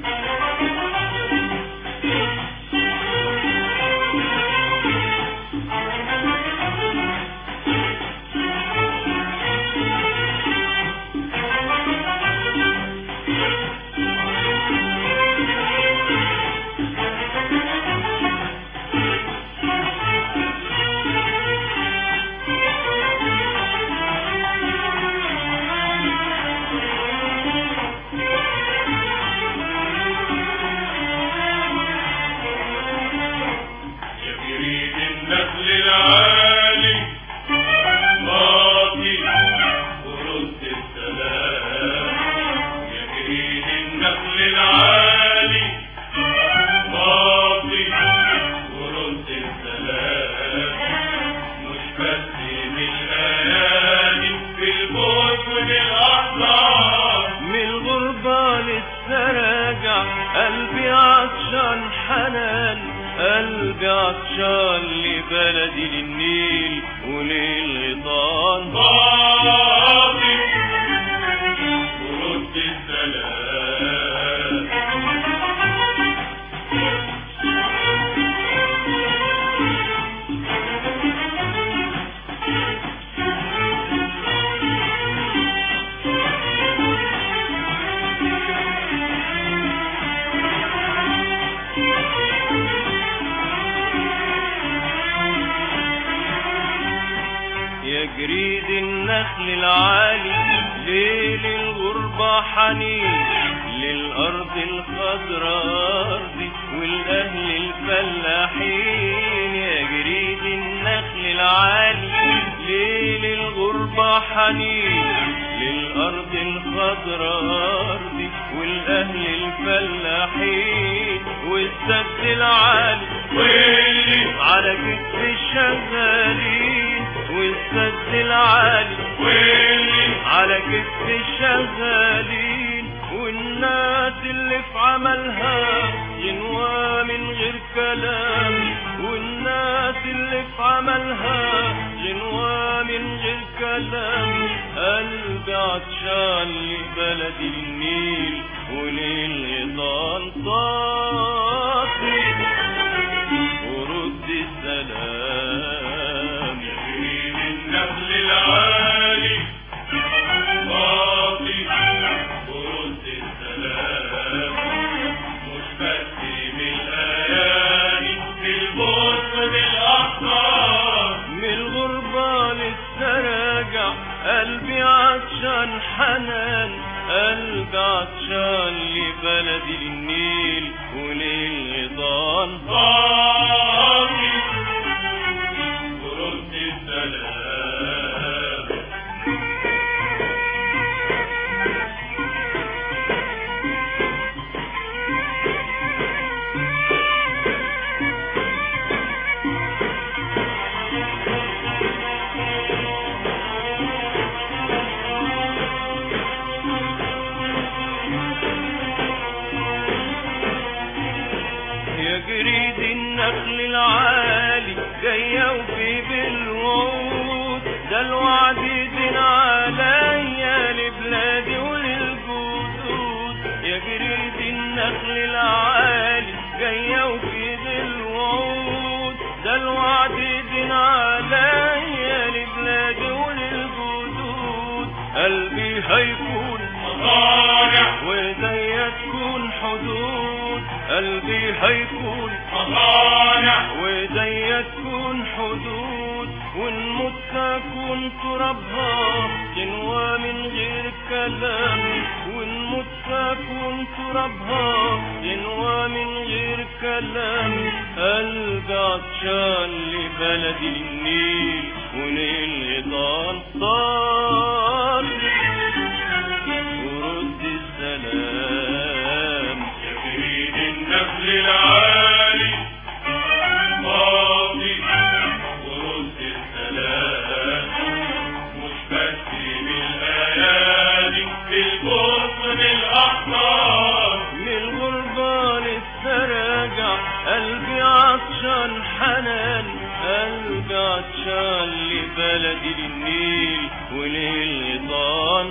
Thank you. قلبي عطشان حنان قلبي عطشان لبلدي للنيل وللغيطان. النخل العالي ليل الغربة حنين للأرض الخضراء أرضي والأهل الفلاحين يا جريد النخل العالي. ليل الغربة حنين للأرض الخضراء أرضي والأهل الفلاحين والسد العالي. على كتف الشغالين والسد العالي واللي على كتف الشغالين والناس اللي في عملها غنوة من غير كلام. والناس اللي في عملها غنوة من غير كلام. قلبي عطشان لبلدي النيل وللغيطان صافي من الغربة لسه راجع قلبي عطشان حنان قلبي عطشان لبلدي للنيل وللغيطان. باقي حدود قلبي هيكون مصانع. وإيديا تكون حدود ونموت تكون ترابها جنوة من غير كلام. ونموت تكون ترابها جنوة من غير كلام. قلبي عطشان لبلدي النيل وللغيطان صار ورد حاجة قلبي عطشان حنان قلبي عطشان لبلدي بالنيل وللطان